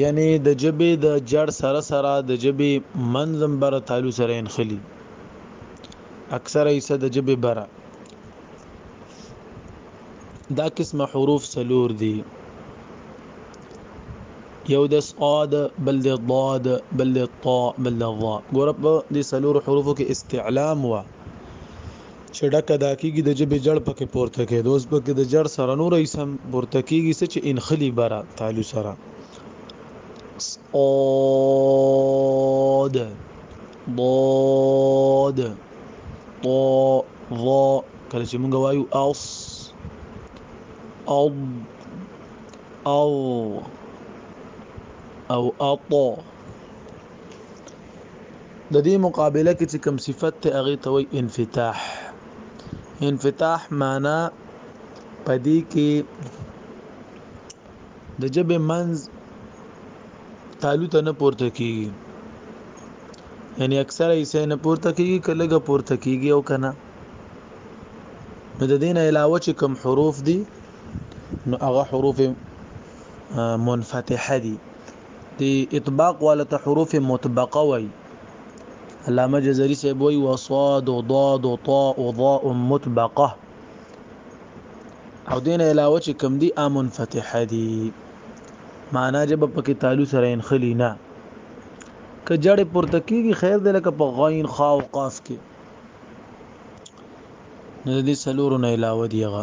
یعنی د جبې د جړ سره سره د جبې منظم بر تعالو سره انخلی اکثره ایسه د جبې بره دا قسمه حروف سلور دي یو د صاد بل د ضاد بل د طا بل د ظا ګور په دې سلور حروفو کې استعلام وا چې ډک ادا کیږي د جبه جړ پکې پورته کې دوس پکې د جړ سره نور ایسم پورته کیږي چې انخلی برا تعالی سره صاد ضاد طا ظا کله چې موږ وایو اص او او او اطا د دې مقابله کې چې کوم صفت ته هغه ته وایي انفتاح انفتاح معنا پدې کې د جبه منز تالو ته نه پورته کیږي یعنی اکثره یې سې نه پورته کیږي کلهګه پورته کیږي او کنه نو د دین علاوه چې کوم حروف دي نو هغه حروف منفتحه دي دی اطباق والا ته حروف مطبقه وای علامه جزری صاحب وای وصاد ضاد طاء ضاء مطبقه او دین علاوه چې کم دی امن فتح دی معنا جب پکې تعالو سره ان خلی نه که جړې پورته کیږي خیر دی لکه په غین خا او قاف کې نو دې سلور نه علاوه دی هغه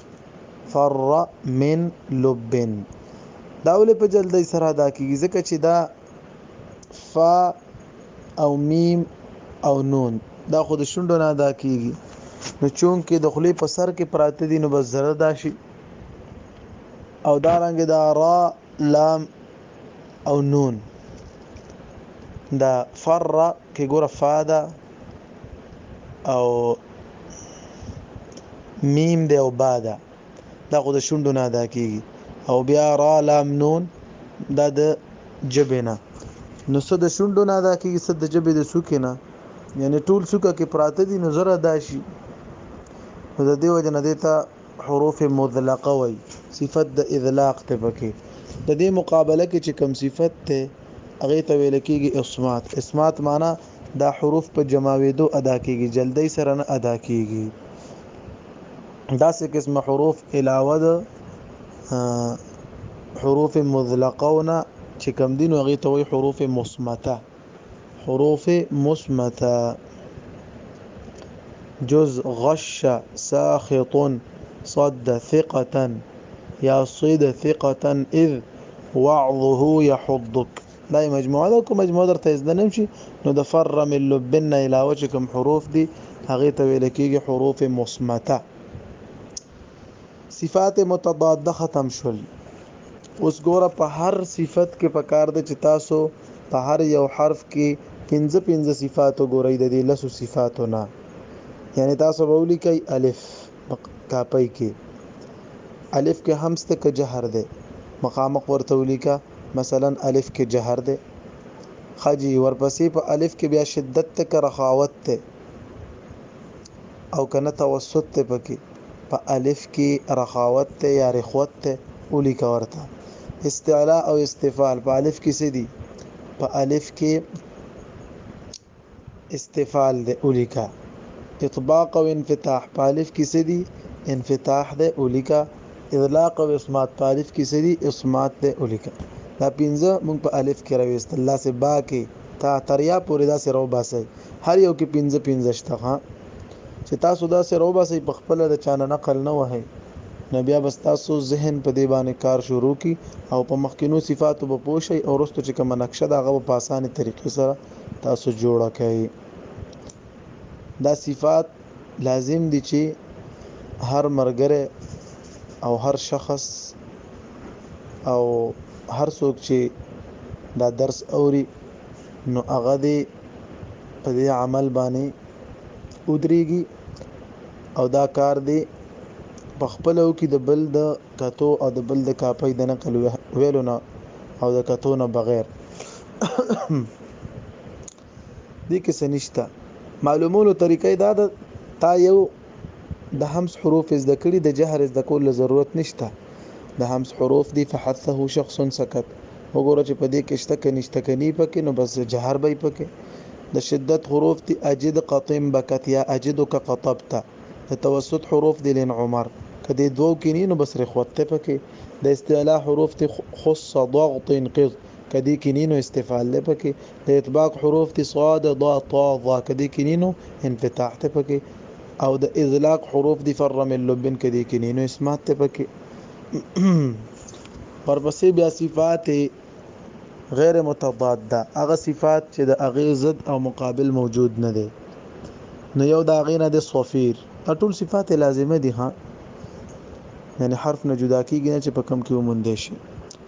فر من لب دا ولې په جلدی سره ادا کیږي ځکه چې دا ف او میم او نون دا خو د شونډو نه ادا کیږي نو چون کې د خلی په سر کې پراته دي نو بس زره دا شي او دا رنګ دا را لام او نون دا فر کې ګوره فا ده او میم ده او با ده دا خو د شوندو نه ادا کیږي او بیا را لام نون دا د جبنه نو څه د شونډو نه ادا کیږي څه د جبې د سوکې نه یعنی ټول سوکه کې پراته دي نو زره ادا شي د دې وجه نه دیتا حروف مطلقه وای صفت د اطلاق ته پکې د دې مقابله کې چې کم صفت ته هغه ته ویل کېږي اسمات اسمات معنی دا حروف په جماوېدو ادا کېږي جلدی سره نه ادا کېږي دا سه قسم حروف علاوه د حروف مطلقونه چې کم دین هغه ته وایي حروف مصمته حروف مثمته جز غش ساخط صد ثقة یا صد ثقة اذ وعظه يحضك دا مجموعه ده کوم مجموعه درته زده نیم شي نو د فر من لبن نه علاوه چې کوم حروف دي هغه ته ویل کېږي حروف مصمته صفات متضاده ختم شول اوس ګوره په هر صفت کې پکار دی چې تاسو په هر یو حرف کې پنځه پنځه صفات وګورئ د دې لسو صفاتو نه یعنی تاسو به ولیکئ الف کاپۍ کې الف کې همس ته که جهر دی مخامخ ورته ولیکه مثلا الف کې جهر دی خجی ورپسې په الف کې بیا شدت ته که رخاوت ته او کنه توسط دی پکې په الف کې رخاوت دی یا رخوت دی ولیکه ورته استعلاء او استفال په الف کې څه دي په الف کې استفال دی ولیکه اطباق او انفتاح په الف کې څه دي انفتاح دی ولیکه اطلاق او اسمات په الف کې څه دي اسمات دی ولیکه دا پنځه موږ په الف کې راويست الله سي با کې تا تریا پورې دا سره وباسي هر یو کې پنځه پنځه شته ها چې تاسو دا سره وباسئ په خپل د چانه نقل نه وهئ نو بیا بس تاسو ذهن په دې باندې کار شروع کی او په مخکینو صفاتو به پوه شئ او وروسته چې کومه نقشه ده هغه به په اسانه طریقې سره تاسو جوړه کړئ دا صفات لازم دي چې هر مرګره او هر شخص او هر څوک چې دا درس اوري نو هغه دې په دې عمل باندې ودرېږي او دا کار دی په خپل او کې د بل د کتو او د بل د کاپۍ د نقل ویلو نه او د کتو نه بغیر دې کې سنشتہ معلومولو طریقې دا ده تا یو د همس حروف زده کړي د جهر زده کولو ضرورت نشته د همس حروف دي فحثه شخص سکت وګوره چې په دې کې شته که نشته که ني پکې نو بس جهر به پکې د شدت حروف دي اجد قطم بکت یا اجدک قطبت د توسط حروف دي لن عمر که دې دوو کې ني نو بس رخوت ته پکې د استعلا حروف دي خص ضغط قض که دې کې ني نو استفال ده پکې د اطباق حروف دي صاد ضا طا ظا کدي کینینو انفتاح ته پکې او د اذلاق حروف دي فرم اللبن کدي کینینو اسمات ته پکې ورپسې بیا صفات غیر متضاد ده هغه صفات چې د هغه ضد او مقابل موجود نه دی نو یو د هغه نه د صفیر ټول صفات لازمه دي ها یعنی حرف نه جدا کیږي نه چې په کم کې وموندې شي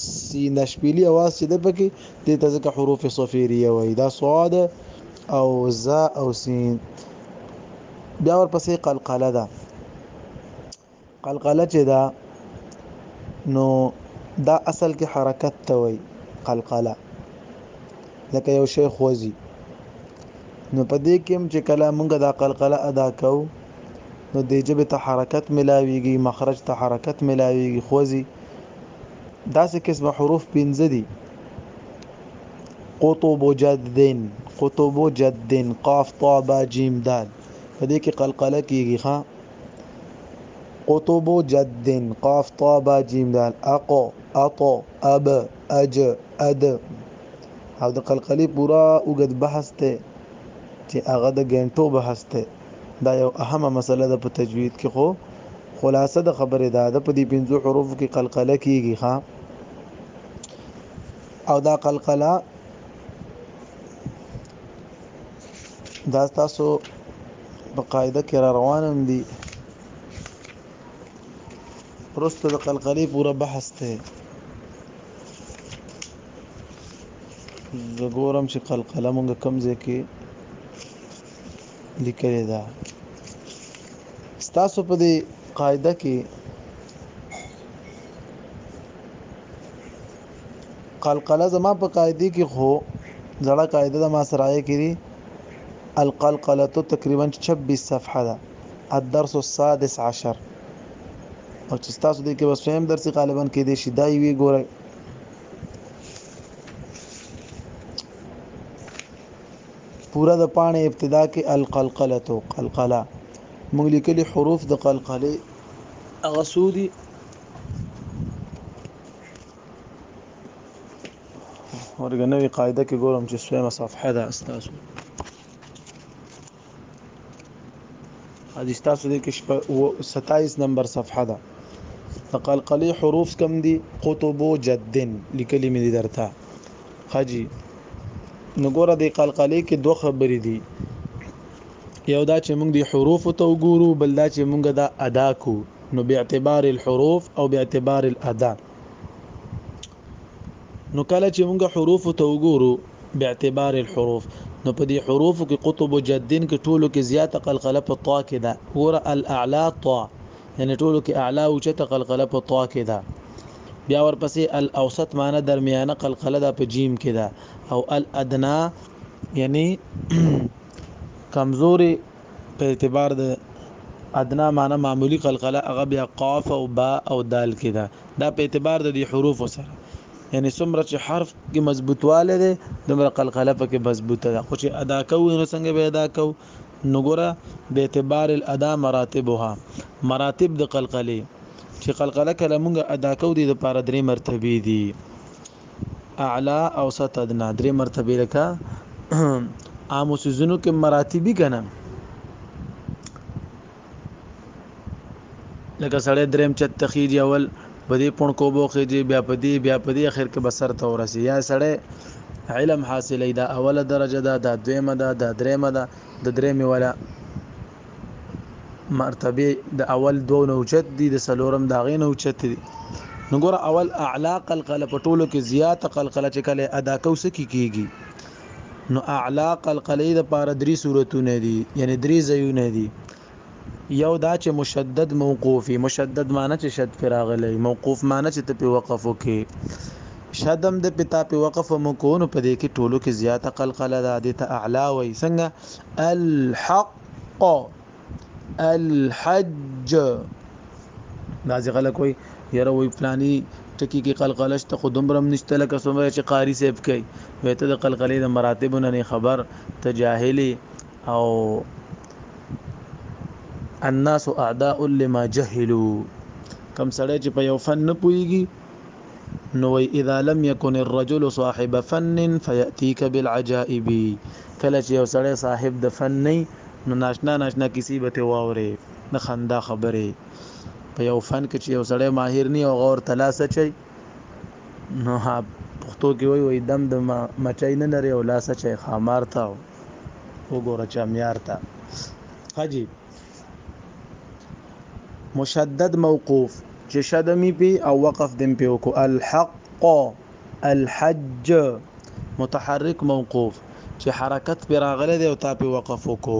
سي ناشپيلي اواز چې ده پکې دې ته ځکه حروف صفيريه وایي دا صاد او زا او سين بیا ورپسې قلقله ده قلقله چې ده نو دا اصل کې حرکت ته وای قلقله لکه یو شی خوځي نو په دې کې چې کله موږ دا قلقله ادا کوو نو د جبه ته حرکت ملاويږي مخرج ته حرکت ملاويږي خوځي داسې قسم حروف پنځه دي قطب جدن قطب جدن قاف طا با جیم دال په دې کې قلقله کیږي ها قطب جدن قاف طا با جیم دال اق اط اب اج اد او د قلقلې پورا وګد بحث ته چې هغه د ګنټو بحث ته دا یو اهمه مسله ده په تجوید کې خو خلاصه د خبره دا ده په دې پنځو حروف کې قلقله کیږي ښا او دا قلقله دا تاسو په قاعده کې را روانم دي پرسته د قلقلې پوره بحث ته زه ګورم چې قلقله مونږ کم ځای کې لیکلې ده ستاسو په دې قاعده کې قلقله زما په قاعده کې خو زړه قاعده د ما سرایه کړي القلقله تقریبا 26 صفحه ده الدرس السادس عشر او چې تاسو دې کې وسویم درس غالبا کې دې شي دای وی ګورئ پوره د پاڼې ابتدا کې القلقله تو قلقله موږ لیکلي حروف د قلقله هغه سودي ورګه نوې قاعده کې ګورم چې سویمه صفحه ده استاسو حدیث تاسو دې کې 27 نمبر صفحه ده تقلقلی حروف کم دي قطب جدن لیکلي مې درته خاجي نو ګوره د قلقلې کې دوه خبرې دي یو دا چې موږ د حروف ته وګورو بل دا چې موږ دا ادا کو نو به اعتبار الحروف او به اعتبار الادا نو کله چې موږ حروف ته وګورو به اعتبار الحروف نو په دې حروف کې قطب جدن کې ټولو کې زیاته قلقله په طا کې ده ګوره الاعلى طا یعنی ټولو کې اعلی اوچته قلقله په طا کې ده بیا ورپسې الاوسط معنی درمیانه قلقله ده په جیم کې ده او الادنا یعنی کمزوري په اعتبار د ادنا معنی معمولی قلقله هغه بیا قاف او با او دال کې ده دا په اعتبار د دې حروف سره یعنی څومره چې حرف کې مضبوطواله ده دومره قلقله پکې مضبوطه ده خو چې ادا کوو نو څنګه به ادا کوو نو ګوره باعتبار الادا مراتبها مراتب د قلقله چې قلقله کله مونږه ادا کو دي د پاره درې مرتبه دي اعلا اوسط ادنا درې مرتبه لکه عام سيزونو کې مراتبي کنه لکه سړی دریم چت ته خېږي اول په دې پونکو بو خېږي بیا په دې بیا په دې اخر کې بسر ته ورسي یا سړی علم حاصلې دا اوله درجه ده دا دویمه ده دا دریمه ده د دریمه ولا مرتبه د اول دو نوچت دي د سلورم داغې نوچت دي نو ګور اول اعلی قلقله په ټولو کې زیاته قلقله چې کله ادا کوسه کیږي نو اعلی قلقله د پاره درې صورتونه دي یعنی درې ځایونه دي یو دا چې مشدد موقوفي مشدد معنی چې شد پر راغلی موقوف معنی چې ته په وقف وکې شدم د پتا په وقف مکون په دې کې ټولو کې زیاته قلقله ده د ته اعلی وای څنګه الحق الحج بعضی خلک وای یره وای فلانی ټکی کې قلقله شته خو دومره نشته لکه څومره چې قاری صاحب کوي وای ته د قلقلې د مراتب نه خبر ته جاهل او الناس اعداء لما جهلوا کم سړی چې په یو فن نه پويږي نو وای اذا لم يكن الرجل صاحب فن فياتيك بالعجائب کله چې یو سړی صاحب د فن نه نو ناشنا ناشنا کیسې به ته واورې د خندا خبرې په یو فن کې چې یو سړی ماهر نه او غور تلاسه چي نو ها پښتو کې وای وای دم د مچای نه لري او لاسه چي خامار تا وګوره چامیار تا حاجی مشدد موقوف چې شدمی پی او وقف دم پی وکو الحق الحج متحرک موقوف چې حرکت پر راغله دی او تا پی وقف وکو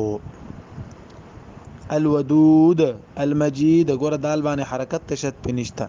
الودود المجید ګور دال باندې حرکت تشد پنيشته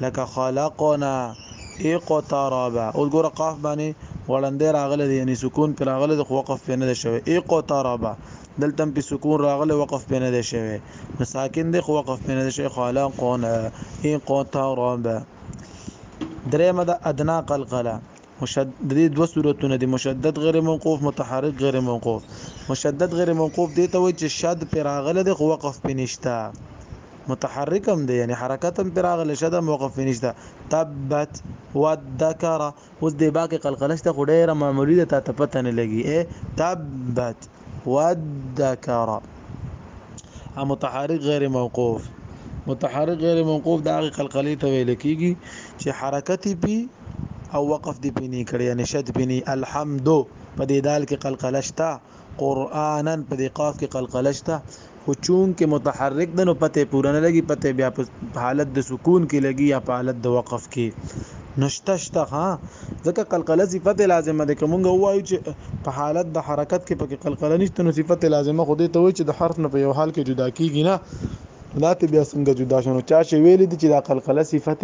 لکه خلقنا اقترب اوس ګوره قاف باندې وړاندې راغله دي یعنی سکون پر راغله د وقف په نه شوی اقترب دلته په سکون راغله وقف په نه شوی نو ساکن دی خو وقف په نه شوی خلقنا اقترب درېمه د ادنا قلقله مشد د دې دوه صورتونه دي مشدد غیر موقوف متحرک غیر موقوف مشدد غیر موقوف دی ته وای چې شد پر راغله د وقف پینشتا متحرک هم دی یعنی حرکت هم پر راغله شد هم وقف پینشتا تبت وذکر اوس د باقی قلقلشت خو ډیره معمولی ده ته پته نه لګي تبت وذکر ا متحرک غیر موقوف متحرک غیر موقوف دا قلقلی ته ویل کیږي چې حرکت پی او وقف دی پی نه کړي یعنی شد پی نه الحمد په دې دال کې قلقلشتا قرانا په دې قاف کې قلقلشتا خو چونکه متحرک ده نو پته پوره نه لګي پته بیا په حالت د سکون کې لګي یا په حالت د وقف کې نشته شته ها ځکه قلقله صفت لازمه ده کومګه وایو چې په حالت د حرکت کې پکې قلقله نشته نو صفت لازمه خو دې ته وایي چې د حرف نه په یو حال کې جدا کیږي نه دا ته بیا څنګه جدا شونه چا چې ویل دي چې دا قلقله صفت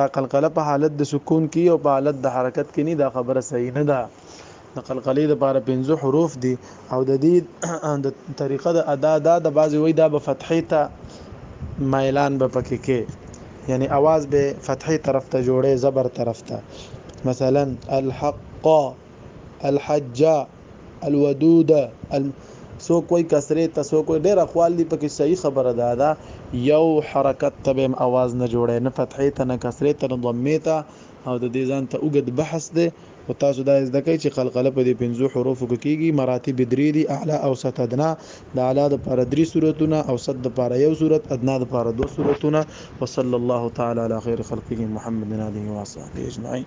دا قلقله په حالت د سکون کې او په حالت د حرکت کې نه دا خبره صحیح نه ده د قلقلې لپاره پنځه حروف دي او د دې د طریقه د ادا دا د بعضې وایي دا به فتحې ته مایلان به پکې کې یعنی اواز به فتحې طرف ته جوړې زبر طرف ته مثلا الحق الحج الودود الم... سو کوئی کسره ته سو کوئی ډیر اقوال دی پکې صحیح خبره ده دا یو حرکت ته به आवाज نه جوړه نه فتحې ته نه کسره ته نه ضمه ته او د دې ځان ته وګد بحث دی خو تاسو دا زده کړئ چې قلقله په دې پنځو حروفو کې کېږي مراتب درې دي اعلی اوسط ادنا د اعلی لپاره درې صورتونه اوسط لپاره یو صورت ادنا لپاره دوه صورتونه وصلی الله تعالی علی خیر خلقه محمد علیه و صحبه اجمعین